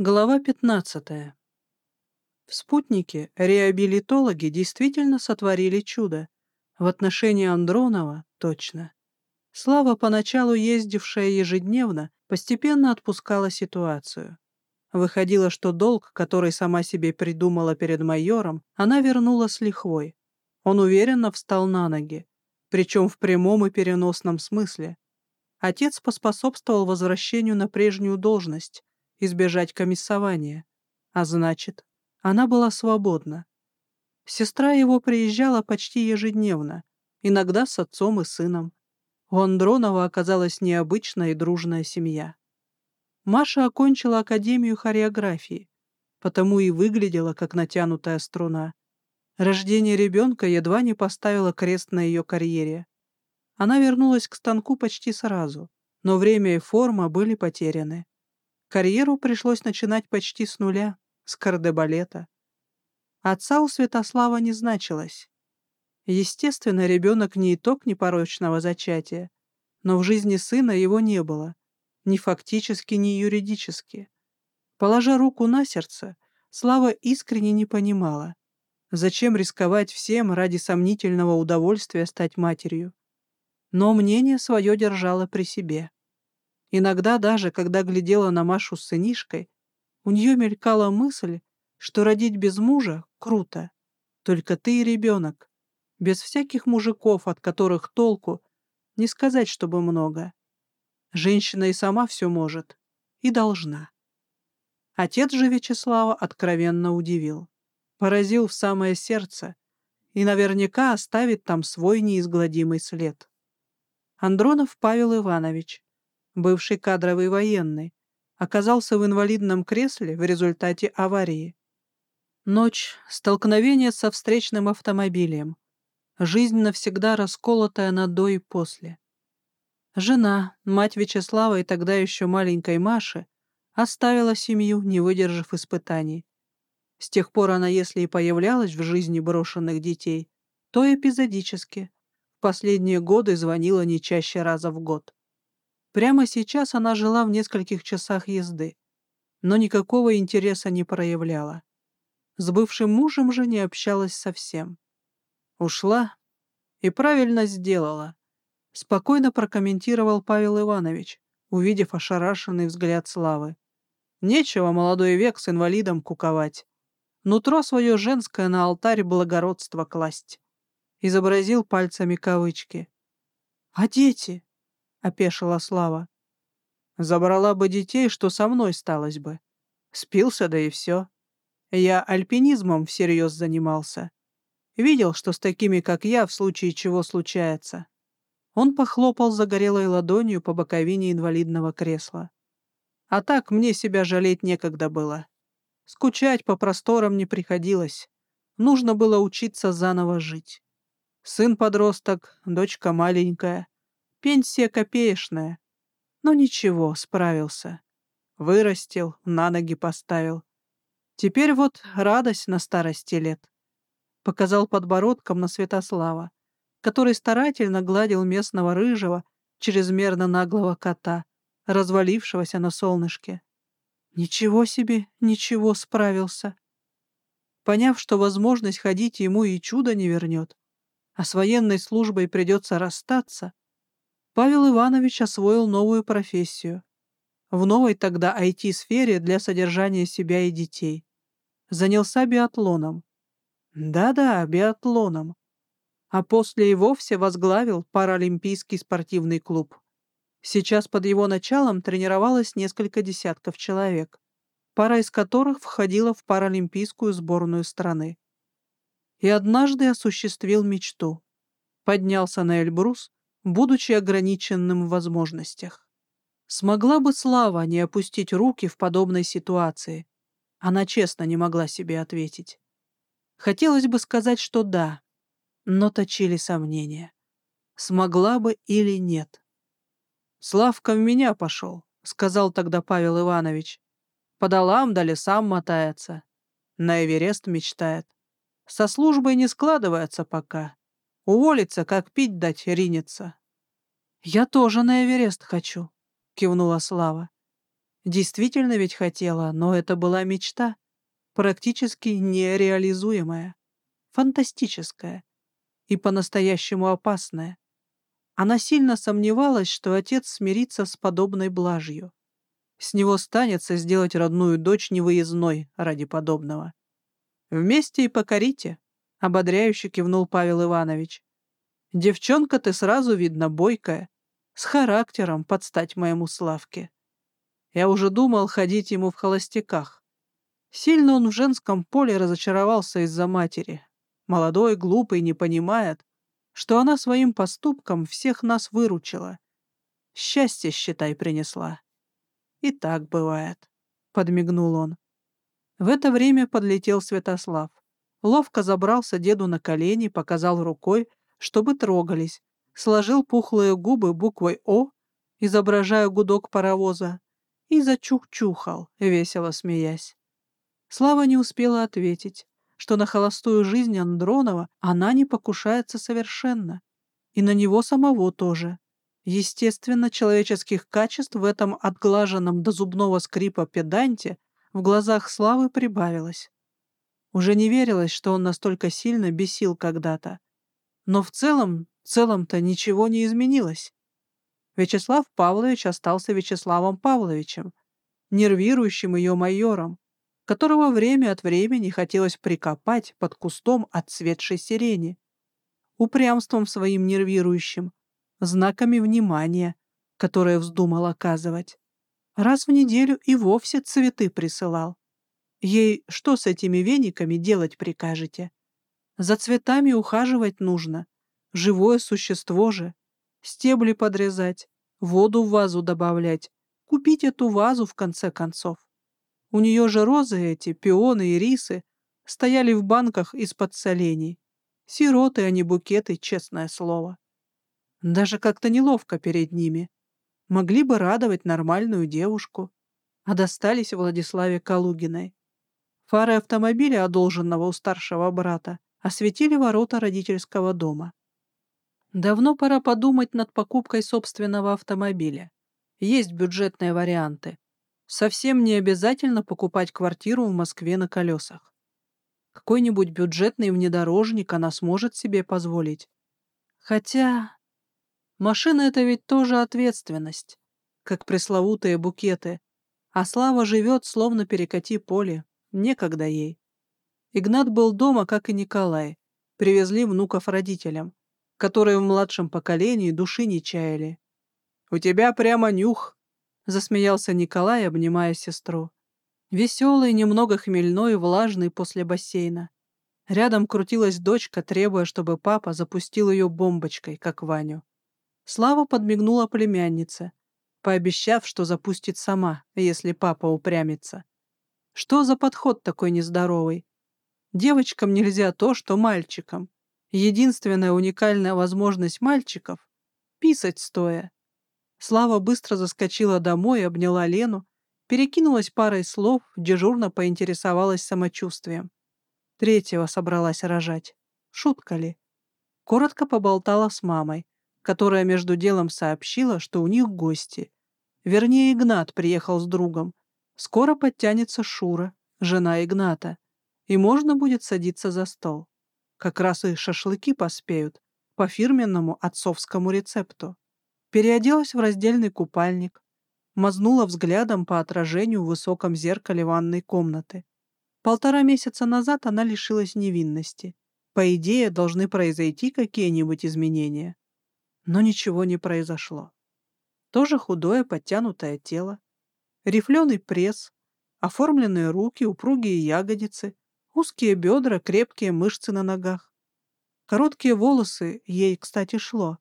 Глава 15. В спутнике реабилитологи действительно сотворили чудо. В отношении Андронова точно. Слава, поначалу ездившая ежедневно, постепенно отпускала ситуацию. Выходило, что долг, который сама себе придумала перед майором, она вернула с лихвой. Он уверенно встал на ноги, причем в прямом и переносном смысле. Отец поспособствовал возвращению на прежнюю должность, избежать комиссования. А значит, она была свободна. Сестра его приезжала почти ежедневно, иногда с отцом и сыном. У Андронова оказалась необычная и дружная семья. Маша окончила Академию хореографии, потому и выглядела как натянутая струна. Рождение ребенка едва не поставило крест на ее карьере. Она вернулась к станку почти сразу, но время и форма были потеряны. Карьеру пришлось начинать почти с нуля, с кардебалета. Отца у Святослава не значилось. Естественно, ребенок не итог непорочного зачатия, но в жизни сына его не было, ни фактически, ни юридически. Положа руку на сердце, Слава искренне не понимала, зачем рисковать всем ради сомнительного удовольствия стать матерью. Но мнение свое держала при себе. Иногда даже, когда глядела на Машу с сынишкой, у нее мелькала мысль, что родить без мужа — круто. Только ты и ребенок. Без всяких мужиков, от которых толку, не сказать, чтобы много. Женщина и сама все может. И должна. Отец же Вячеслава откровенно удивил. Поразил в самое сердце и наверняка оставит там свой неизгладимый след. Андронов Павел Иванович, бывший кадровый военный, оказался в инвалидном кресле в результате аварии. Ночь, столкновение со встречным автомобилем, жизнь навсегда расколотая на до и после. Жена, мать Вячеслава и тогда еще маленькой Маши, оставила семью, не выдержав испытаний. С тех пор она, если и появлялась в жизни брошенных детей, то эпизодически. В последние годы звонила не чаще раза в год. Прямо сейчас она жила в нескольких часах езды, но никакого интереса не проявляла. С бывшим мужем же не общалась совсем. Ушла и правильно сделала. Спокойно прокомментировал Павел Иванович, увидев ошарашенный взгляд Славы. Нечего молодой век с инвалидом куковать. Нутро свое женское на алтарь благородства класть. Изобразил пальцами кавычки. «А дети?» — опешила Слава. «Забрала бы детей, что со мной сталось бы. Спился, да и все. Я альпинизмом всерьез занимался. Видел, что с такими, как я, в случае чего случается». Он похлопал загорелой ладонью по боковине инвалидного кресла. «А так мне себя жалеть некогда было. Скучать по просторам не приходилось. Нужно было учиться заново жить. Сын-подросток, дочка маленькая. Пенсия копеечная. Но ничего, справился. Вырастил, на ноги поставил. Теперь вот радость на старости лет. Показал подбородком на Святослава, который старательно гладил местного рыжего, чрезмерно наглого кота, развалившегося на солнышке. Ничего себе, ничего, справился. Поняв, что возможность ходить ему и чудо не вернет, а с военной службой придется расстаться, Павел Иванович освоил новую профессию. В новой тогда IT-сфере для содержания себя и детей. Занялся биатлоном. Да-да, биатлоном. А после и вовсе возглавил Паралимпийский спортивный клуб. Сейчас под его началом тренировалось несколько десятков человек, пара из которых входила в паралимпийскую сборную страны. И однажды осуществил мечту. Поднялся на Эльбрус будучи ограниченным в возможностях. Смогла бы Слава не опустить руки в подобной ситуации? Она честно не могла себе ответить. Хотелось бы сказать, что да, но точили сомнения. Смогла бы или нет. «Славка в меня пошел», — сказал тогда Павел Иванович. «По долам да лесам мотается. На Эверест мечтает. Со службой не складывается пока. Уволится, как пить дать, ринется. «Я тоже на Эверест хочу», — кивнула Слава. Действительно ведь хотела, но это была мечта, практически нереализуемая, фантастическая и по-настоящему опасная. Она сильно сомневалась, что отец смирится с подобной блажью. С него станется сделать родную дочь невыездной ради подобного. «Вместе и покорите», — ободряюще кивнул Павел Иванович. «Девчонка ты сразу, видно, бойкая, с характером под стать моему Славке. Я уже думал ходить ему в холостяках. Сильно он в женском поле разочаровался из-за матери. Молодой, глупый, не понимает, что она своим поступком всех нас выручила. Счастье, считай, принесла. И так бывает, — подмигнул он. В это время подлетел Святослав. Ловко забрался деду на колени, показал рукой, чтобы трогались, сложил пухлые губы буквой «О», изображая гудок паровоза, и зачух-чухал, весело смеясь. Слава не успела ответить, что на холостую жизнь Андронова она не покушается совершенно, и на него самого тоже. Естественно, человеческих качеств в этом отглаженном до зубного скрипа педанте в глазах Славы прибавилось. Уже не верилось, что он настолько сильно бесил когда-то. Но в целом, целом-то ничего не изменилось. Вячеслав Павлович остался Вячеславом Павловичем, нервирующим ее майором, которого время от времени хотелось прикопать под кустом отцветшей сирени. Упрямством своим нервирующим, знаками внимания, которые вздумал оказывать. Раз в неделю и вовсе цветы присылал. Ей что с этими вениками делать прикажете? За цветами ухаживать нужно. Живое существо же. Стебли подрезать, воду в вазу добавлять. Купить эту вазу, в конце концов. У нее же розы эти, пионы и рисы, стояли в банках из-под солений. Сироты, а не букеты, честное слово. Даже как-то неловко перед ними. Могли бы радовать нормальную девушку, а достались Владиславе Калугиной. Фары автомобиля, одолженного у старшего брата, осветили ворота родительского дома. Давно пора подумать над покупкой собственного автомобиля. Есть бюджетные варианты. Совсем не обязательно покупать квартиру в Москве на колесах. Какой-нибудь бюджетный внедорожник она сможет себе позволить. Хотя Машина — это ведь тоже ответственность, как пресловутые букеты. А Слава живет, словно перекати поле. Некогда ей. Игнат был дома, как и Николай. Привезли внуков родителям, которые в младшем поколении души не чаяли. «У тебя прямо нюх!» — засмеялся Николай, обнимая сестру. Веселый, немного хмельной влажный после бассейна. Рядом крутилась дочка, требуя, чтобы папа запустил ее бомбочкой, как Ваню. Слава подмигнула племяннице, пообещав, что запустит сама, если папа упрямится. Что за подход такой нездоровый? Девочкам нельзя то, что мальчикам. Единственная уникальная возможность мальчиков — писать стоя. Слава быстро заскочила домой, обняла Лену, перекинулась парой слов, дежурно поинтересовалась самочувствием. Третьего собралась рожать. Шутка ли? Коротко поболтала с мамой которая между делом сообщила, что у них гости. Вернее, Игнат приехал с другом. Скоро подтянется Шура, жена Игната, и можно будет садиться за стол. Как раз и шашлыки поспеют, по фирменному отцовскому рецепту. Переоделась в раздельный купальник, мазнула взглядом по отражению в высоком зеркале ванной комнаты. Полтора месяца назад она лишилась невинности. По идее, должны произойти какие-нибудь изменения. Но ничего не произошло. Тоже худое, подтянутое тело, рифленый пресс, оформленные руки, упругие ягодицы, узкие бедра, крепкие мышцы на ногах. Короткие волосы ей, кстати, шло.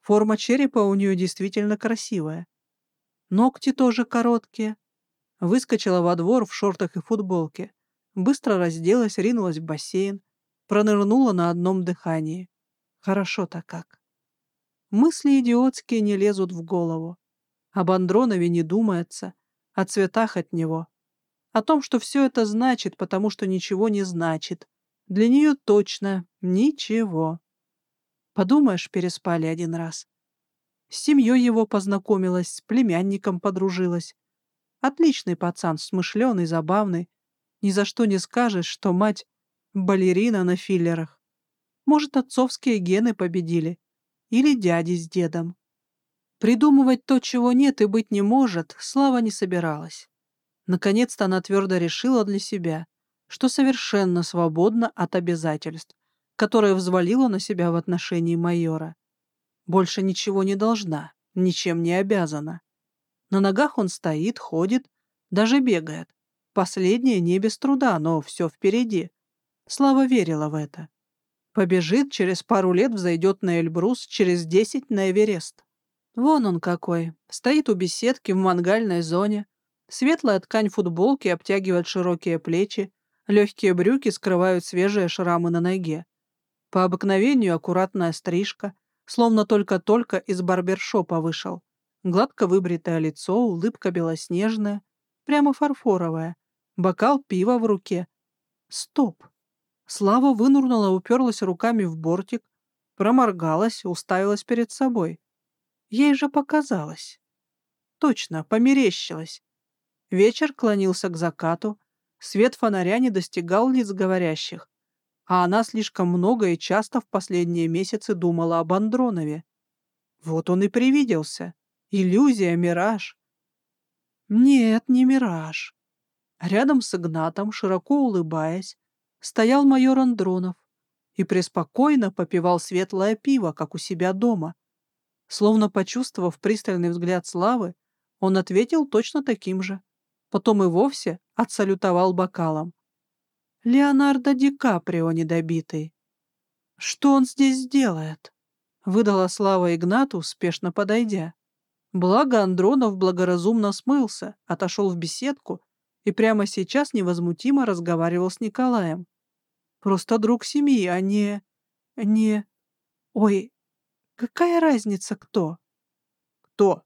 Форма черепа у нее действительно красивая. Ногти тоже короткие. Выскочила во двор в шортах и футболке. Быстро разделась, ринулась в бассейн. Пронырнула на одном дыхании. Хорошо-то как. Мысли идиотские не лезут в голову. Об Андронове не думается, о цветах от него. О том, что все это значит, потому что ничего не значит. Для нее точно ничего. Подумаешь, переспали один раз. С семьей его познакомилась, с племянником подружилась. Отличный пацан, смышленый, забавный. Ни за что не скажешь, что мать — балерина на филлерах. Может, отцовские гены победили. Или дяди с дедом. Придумывать то, чего нет и быть не может, Слава не собиралась. Наконец-то она твердо решила для себя, что совершенно свободна от обязательств, которые взвалила на себя в отношении майора. Больше ничего не должна, ничем не обязана. На ногах он стоит, ходит, даже бегает. Последнее не без труда, но все впереди. Слава верила в это. Побежит, через пару лет взойдет на Эльбрус, через десять на Эверест. Вон он какой. Стоит у беседки в мангальной зоне. Светлая ткань футболки обтягивает широкие плечи, легкие брюки скрывают свежие шрамы на ноге. По обыкновению аккуратная стрижка, словно только-только из барбершопа вышел. Гладко выбритое лицо, улыбка белоснежная, прямо фарфоровая, бокал пива в руке. Стоп! Слава вынурнула, уперлась руками в бортик, проморгалась, уставилась перед собой. Ей же показалось. Точно, померещилось. Вечер клонился к закату, свет фонаря не достигал лиц говорящих, а она слишком много и часто в последние месяцы думала об Андронове. Вот он и привиделся. Иллюзия, мираж. Нет, не мираж. Рядом с Игнатом, широко улыбаясь, стоял майор Андронов и преспокойно попивал светлое пиво, как у себя дома. Словно почувствовав пристальный взгляд Славы, он ответил точно таким же. Потом и вовсе отсалютовал бокалом. Леонардо Ди Каприо недобитый. Что он здесь делает? Выдала Слава Игнату, спешно подойдя. Благо Андронов благоразумно смылся, отошел в беседку и прямо сейчас невозмутимо разговаривал с Николаем. Просто друг семьи, а не... не... Ой, какая разница кто? Кто?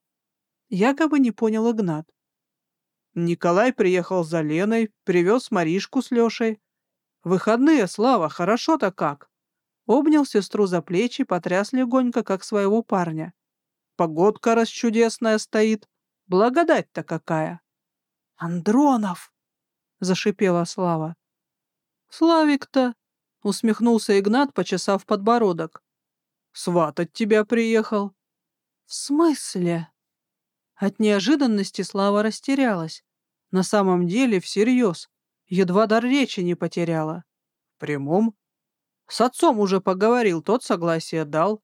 Якобы не понял Игнат. Николай приехал за Леной, привез Маришку с Лешей. Выходные, Слава, хорошо-то как. Обнял сестру за плечи, потряс легонько, как своего парня. Погодка расчудесная стоит. Благодать-то какая!» «Андронов!» — зашипела Слава. «Славик-то!» — усмехнулся Игнат, почесав подбородок. «Сватать тебя приехал». «В смысле?» От неожиданности Слава растерялась. На самом деле, всерьез. Едва дар речи не потеряла. «В прямом?» «С отцом уже поговорил, тот согласие дал.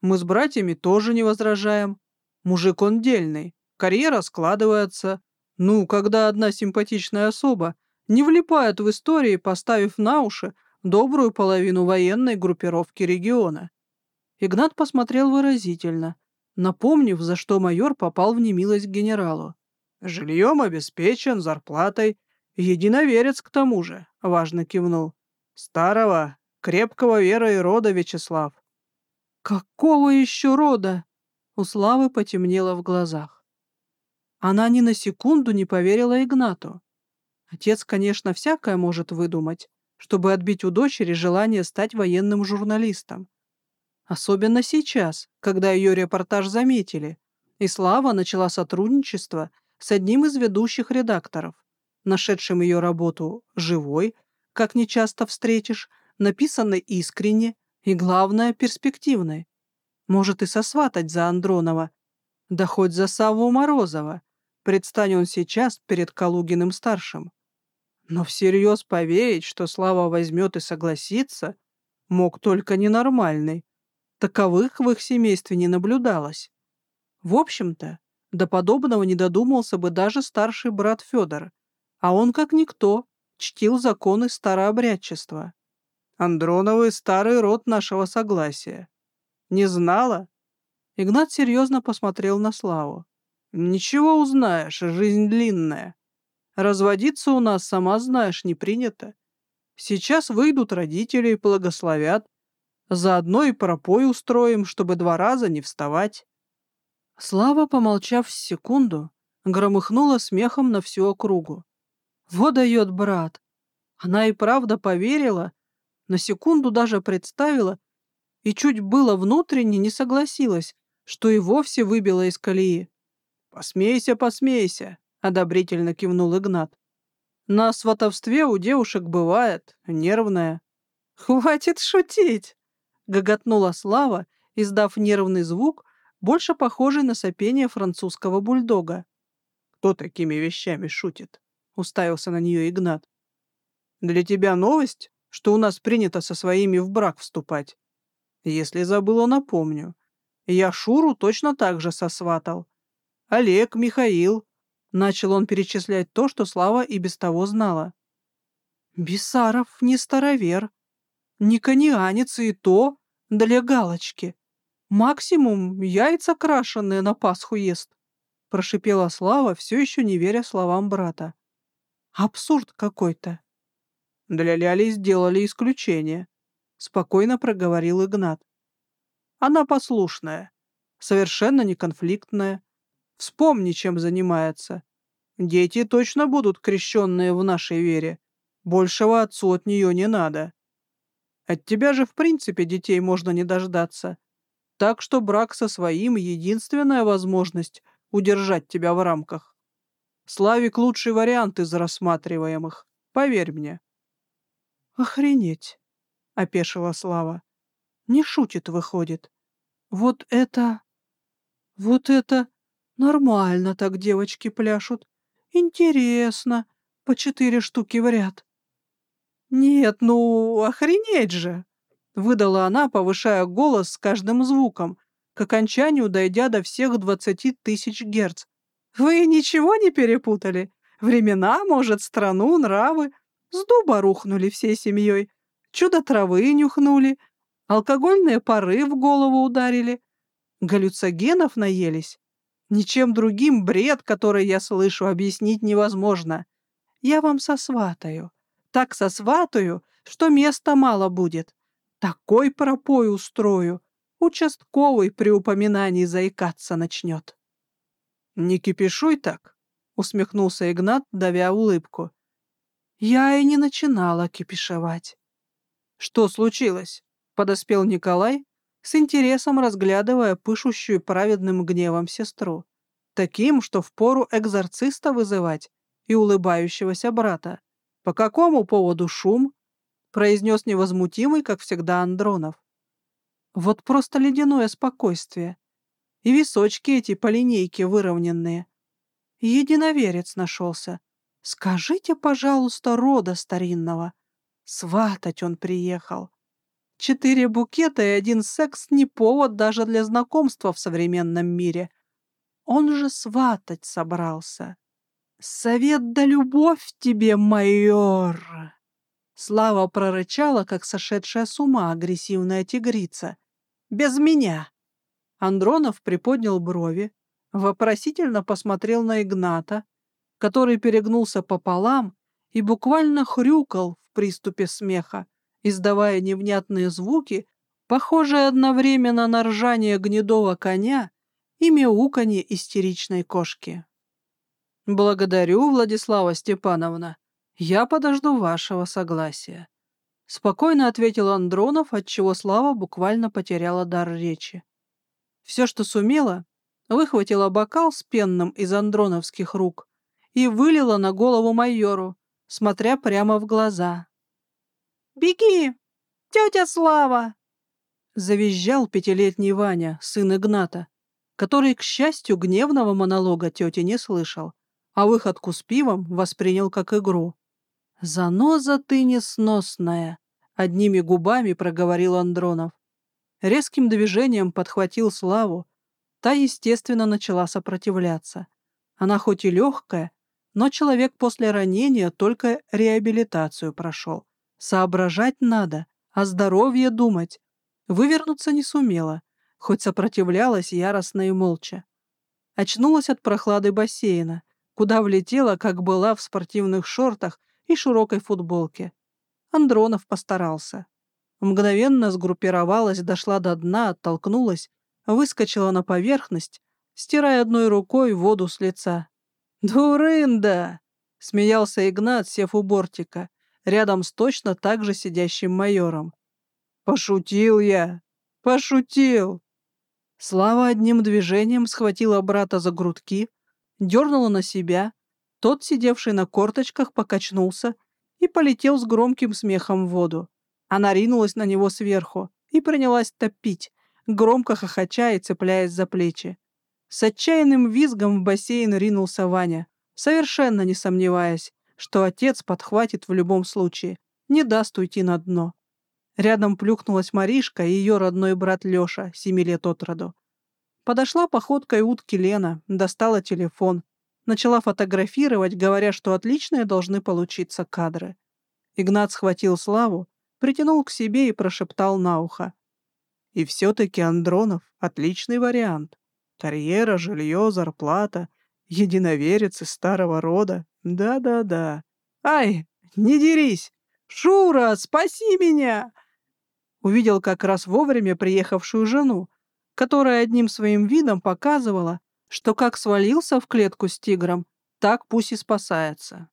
Мы с братьями тоже не возражаем. Мужик он дельный, карьера складывается. Ну, когда одна симпатичная особа не влипает в истории, поставив на уши добрую половину военной группировки региона. Игнат посмотрел выразительно, напомнив, за что майор попал в немилость к генералу. «Жильем обеспечен, зарплатой. Единоверец к тому же», — важно кивнул. «Старого, крепкого веры и рода Вячеслав. «Какого еще рода?» У Славы потемнело в глазах. Она ни на секунду не поверила Игнату. Отец, конечно, всякое может выдумать, чтобы отбить у дочери желание стать военным журналистом. Особенно сейчас, когда ее репортаж заметили, и Слава начала сотрудничество с одним из ведущих редакторов, нашедшим ее работу живой, как нечасто встретишь, написанной искренне и, главное, перспективной. Может и сосватать за Андронова. Да хоть за Савву Морозова. Предстань он сейчас перед Калугиным-старшим. Но всерьез поверить, что Слава возьмет и согласится, мог только ненормальный. Таковых в их семействе не наблюдалось. В общем-то, до подобного не додумался бы даже старший брат Федор, а он, как никто, чтил законы старообрядчества. Андроновы — старый род нашего согласия. Не знала?» Игнат серьезно посмотрел на Славу. «Ничего узнаешь, жизнь длинная. Разводиться у нас, сама знаешь, не принято. Сейчас выйдут родители и благословят. Заодно и пропой устроим, чтобы два раза не вставать». Слава, помолчав секунду, громыхнула смехом на всю округу. «Вот дает брат!» Она и правда поверила, на секунду даже представила и чуть было внутренне не согласилась, что и вовсе выбила из колеи. «Посмейся, посмейся!» — одобрительно кивнул Игнат. «На сватовстве у девушек бывает, нервная». «Хватит шутить!» — гоготнула Слава, издав нервный звук, больше похожий на сопение французского бульдога. «Кто такими вещами шутит?» — уставился на нее Игнат. «Для тебя новость, что у нас принято со своими в брак вступать? Если забыла, напомню. Я Шуру точно так же сосватал. Олег, Михаил». Начал он перечислять то, что Слава и без того знала. «Бесаров не старовер, не и то для галочки. Максимум яйца крашеные на Пасху ест», — прошипела Слава, все еще не веря словам брата. «Абсурд какой-то». «Для Ляли сделали исключение», — спокойно проговорил Игнат. «Она послушная, совершенно неконфликтная. Вспомни, чем занимается. Дети точно будут крещенные в нашей вере. Большего отцу от нее не надо. От тебя же в принципе детей можно не дождаться. Так что брак со своим — единственная возможность удержать тебя в рамках. Славик — лучший вариант из рассматриваемых, поверь мне. «Охренеть!» — опешила Слава. «Не шутит, выходит. Вот это... вот это... нормально так девочки пляшут. Интересно, по четыре штуки в ряд». «Нет, ну, охренеть же!» Выдала она, повышая голос с каждым звуком, к окончанию дойдя до всех двадцати тысяч герц. «Вы ничего не перепутали? Времена, может, страну, нравы? С дуба рухнули всей семьей. Чудо травы нюхнули. Алкогольные пары в голову ударили. Галлюцогенов наелись. Ничем другим бред, который я слышу, объяснить невозможно. Я вам сосватаю. Так сосватаю, что места мало будет. Такой пропой устрою, участковый при упоминании заикаться начнет. «Не кипишуй так», — усмехнулся Игнат, давя улыбку. «Я и не начинала кипишевать». «Что случилось?» — подоспел Николай, с интересом разглядывая пышущую праведным гневом сестру, таким, что впору экзорциста вызывать и улыбающегося брата. «По какому поводу шум?» произнес невозмутимый, как всегда, Андронов. Вот просто ледяное спокойствие. И височки эти по линейке выровненные. Единоверец нашелся. Скажите, пожалуйста, рода старинного. Сватать он приехал. Четыре букета и один секс не повод даже для знакомства в современном мире. Он же сватать собрался. Совет да любовь тебе, майор! Слава прорычала, как сошедшая с ума агрессивная тигрица. «Без меня!» Андронов приподнял брови, вопросительно посмотрел на Игната, который перегнулся пополам и буквально хрюкал в приступе смеха, издавая невнятные звуки, похожие одновременно на ржание гнедого коня и мяуканье истеричной кошки. «Благодарю, Владислава Степановна», «Я подожду вашего согласия», — спокойно ответил Андронов, отчего Слава буквально потеряла дар речи. Все, что сумела, выхватила бокал с пенным из андроновских рук и вылила на голову майору, смотря прямо в глаза. «Беги! Тетя Слава!» Завизжал пятилетний Ваня, сын Игната, который, к счастью, гневного монолога тети не слышал, а выходку с пивом воспринял как игру. «Заноза ты несносная!» — одними губами проговорил Андронов. Резким движением подхватил Славу. Та, естественно, начала сопротивляться. Она хоть и легкая, но человек после ранения только реабилитацию прошел. Соображать надо, о здоровье думать. Вывернуться не сумела, хоть сопротивлялась яростно и молча. Очнулась от прохлады бассейна, куда влетела, как была в спортивных шортах и широкой футболке. Андронов постарался. Мгновенно сгруппировалась, дошла до дна, оттолкнулась, выскочила на поверхность, стирая одной рукой воду с лица. «Дурында!» — смеялся Игнат, сев у бортика, рядом с точно так же сидящим майором. «Пошутил я! Пошутил!» Слава одним движением схватила брата за грудки, дернула на себя, Тот, сидевший на корточках, покачнулся и полетел с громким смехом в воду. Она ринулась на него сверху и принялась топить, громко хохоча и цепляясь за плечи. С отчаянным визгом в бассейн ринулся Ваня, совершенно не сомневаясь, что отец подхватит в любом случае, не даст уйти на дно. Рядом плюхнулась Маришка и ее родной брат Леша, семи лет от роду. Подошла походкой утки Лена, достала телефон, начала фотографировать, говоря, что отличные должны получиться кадры. Игнат схватил Славу, притянул к себе и прошептал на ухо. И все-таки Андронов — отличный вариант. Карьера, жилье, зарплата, единоверец из старого рода. Да-да-да. Ай, не дерись! Шура, спаси меня! Увидел как раз вовремя приехавшую жену, которая одним своим видом показывала, что как свалился в клетку с тигром, так пусть и спасается.